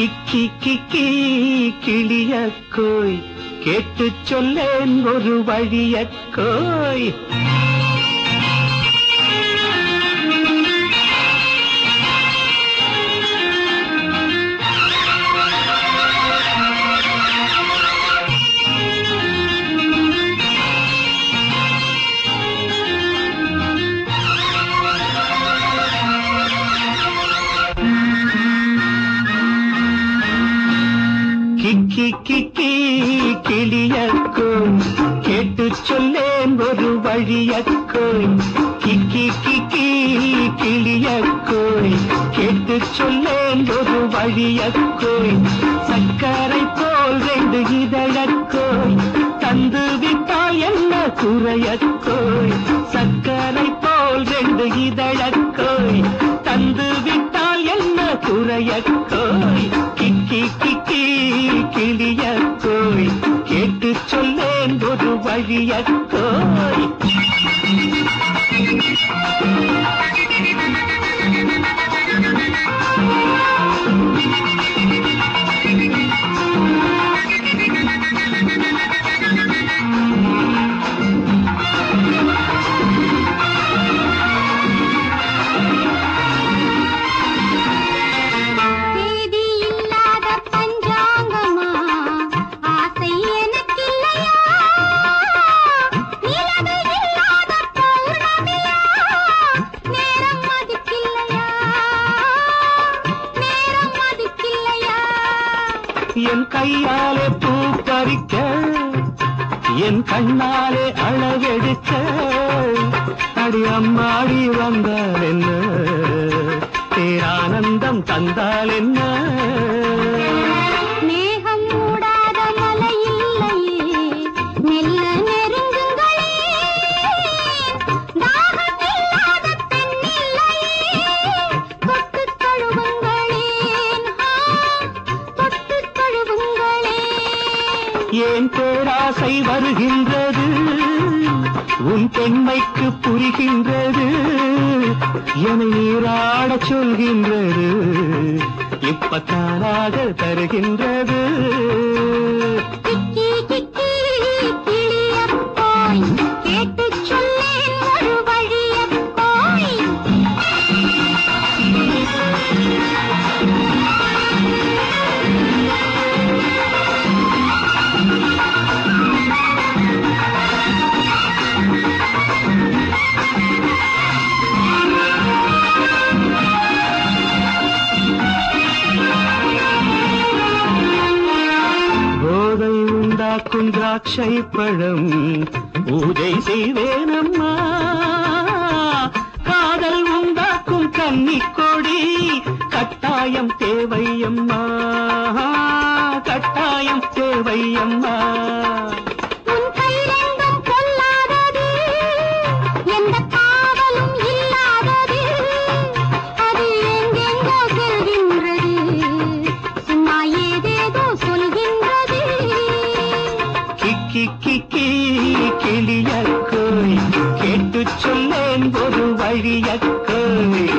கிக்கி கிக்கி கிளியக்கோய். கேட்டு சொல்லேன் ஒரு வழியக்கோய். கிக்கி கிக்கி கிளியக்கோய் கேட்டு சொல்லேன் ஒரு வழியக்கோய் கிக்கி கிக்கி கிளியக்கோய் கேட்டு சொல்லேன் ஒரு வழியக்கோய் சக்கரை போல் ரெண்டு இதழக்கோய் தந்து விட்டாய் என்ன குறையக்கோய் சக்கரை போல் ரெண்டு இதழக்கோய் தந்து விட்டால் என்ன குறையக்கோய் கிளியக்கோய் கேட்டு சொல்லேன் ஒரு வழியக்கோய். என் கையாலே பூ பறிக்க என் கண்ணாலே அளவெடுக்க அடி அம்மாடி வந்தால் என்ன? பேரானந்தம் தந்தால் என்ன? ஏன் பேராசை வருகின்றது. உன் பெண்மைக்கு புரிகின்றது. என நீராடச் சொல்கின்றது. இப்பத்தானாக தருகின்றது. காக்கும் திராட்சை பழம். பூஜை செய்வேனம்மா. காதல் உண்டாக்கும் கன்னி கொடி கட்டாயம் தேவையம்மா. கட்டாயம் தேவையம்மா. உன் வழியக்கோய்